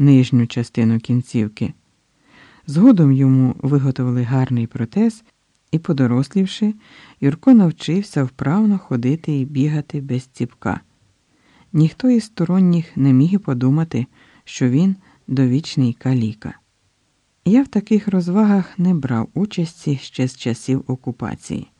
нижню частину кінцівки. Згодом йому виготовили гарний протез, і, подорослівши, Юрко навчився вправно ходити і бігати без ціпка. Ніхто із сторонніх не міг і подумати, що він довічний каліка. Я в таких розвагах не брав участі ще з часів окупації,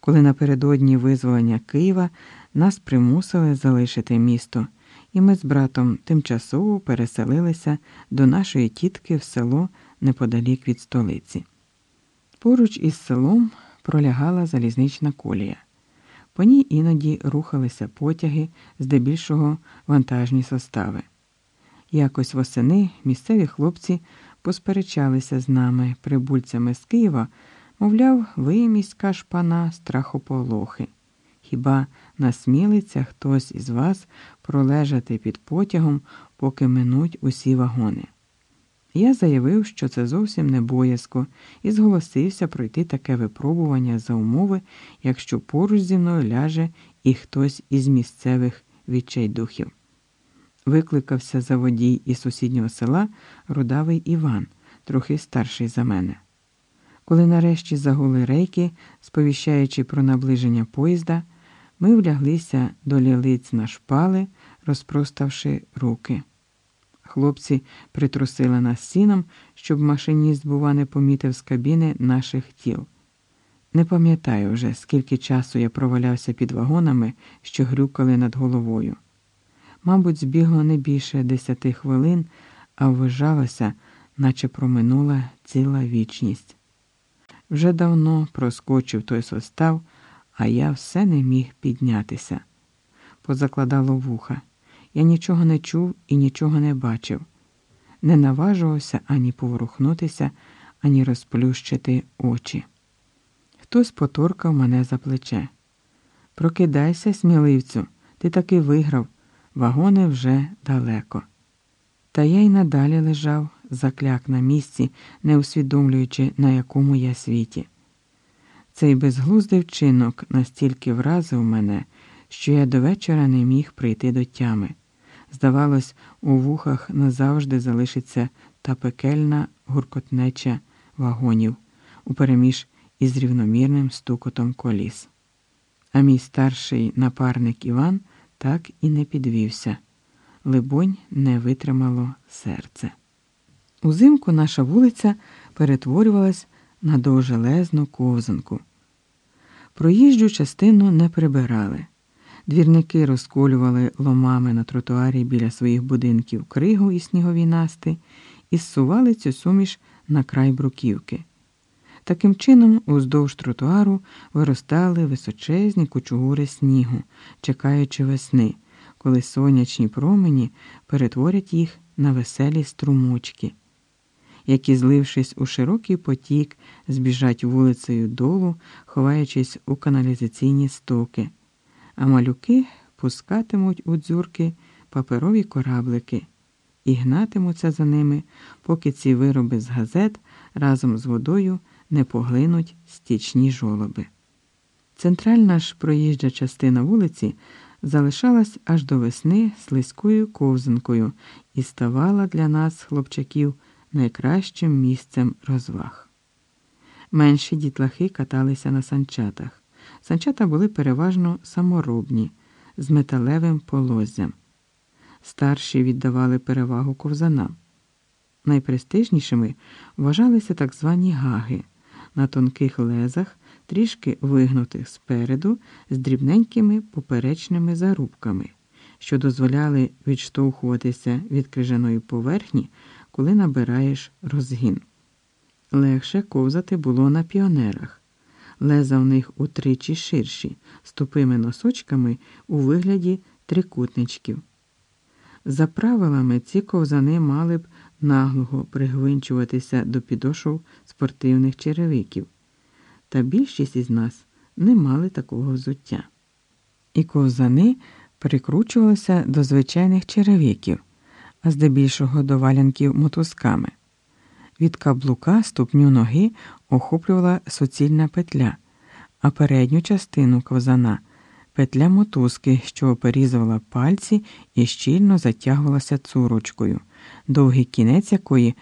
коли напередодні визволення Києва нас примусили залишити місто, і ми з братом тимчасово переселилися до нашої тітки в село неподалік від столиці. Поруч із селом пролягала залізнична колія. По ній іноді рухалися потяги, здебільшого вантажні состави. Якось восени місцеві хлопці посперечалися з нами, прибульцями з Києва, мовляв, ви міська шпана страхополохи. Хіба насмілиться хтось із вас пролежати під потягом, поки минуть усі вагони? Я заявив, що це зовсім не боязко, і зголосився пройти таке випробування за умови, якщо поруч зі мною ляже і хтось із місцевих відчайдухів. Викликався за водій із сусіднього села рудавий Іван, трохи старший за мене. Коли нарешті загули рейки, сповіщаючи про наближення поїзда, ми вляглися до лілиць на шпали, розпроставши руки. Хлопці притрусили нас сіном, щоб машиніст, бува, не помітив з кабіни наших тіл. Не пам'ятаю вже, скільки часу я провалявся під вагонами, що грюкали над головою. Мабуть, збігло не більше десяти хвилин, а вважалося, наче проминула ціла вічність. Вже давно проскочив той состав, а я все не міг піднятися. Позакладало вуха. Я нічого не чув і нічого не бачив, не наважувався ані поворухнутися, ані розплющити очі. Хтось поторкав мене за плече. Прокидайся, сміливцю, ти таки виграв, вагони вже далеко. Та я й надалі лежав, закляк на місці, не усвідомлюючи, на якому я світі. Цей безглуздий вчинок настільки вразив мене, що я до вечора не міг прийти до тями. Здавалось, у вухах назавжди залишиться та пекельна гуркотнеча вагонів упереміж із рівномірним стукотом коліс. А мій старший напарник Іван так і не підвівся. Либонь, не витримало серце. Узимку наша вулиця перетворювалась на довжелезну ковзанку. Проїжджу частину не прибирали. Двірники розколювали ломами на тротуарі біля своїх будинків кригу і снігові насти і зсували цю суміш на край бруківки. Таким чином, уздовж тротуару виростали височезні кучугури снігу, чекаючи весни, коли сонячні промені перетворять їх на веселі струмочки, які, злившись у широкий потік, збіжать вулицею долу, ховаючись у каналізаційні стоки а малюки пускатимуть у дзюрки паперові кораблики і гнатимуться за ними, поки ці вироби з газет разом з водою не поглинуть стічні жолоби. Центральна ж проїжджа частина вулиці залишалась аж до весни слизькою ковзанкою і ставала для нас, хлопчаків, найкращим місцем розваг. Менші дітлахи каталися на санчатах. Санчата були переважно саморобні, з металевим полоззям. Старші віддавали перевагу ковзанам. Найпрестижнішими вважалися так звані гаги на тонких лезах, трішки вигнутих спереду, з дрібненькими поперечними зарубками, що дозволяли відштовхуватися від крижаної поверхні, коли набираєш розгін. Легше ковзати було на піонерах леза в них утричі ширші, з тупими носочками у вигляді трикутничків. За правилами, ці ковзани мали б наглого пригвинчуватися до підошов спортивних черевиків, та більшість із нас не мали такого взуття. І ковзани прикручувалися до звичайних черевиків, здебільшого до валянків мотузками. Від каблука ступню ноги охоплювала суцільна петля, а передню частину ковзана петля мотузки, що оперізувала пальці і щільно затягувалася цурочкою, довгий кінець якої